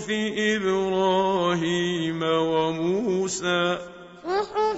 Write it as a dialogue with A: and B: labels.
A: صحف إبراهيم وموسى. صحف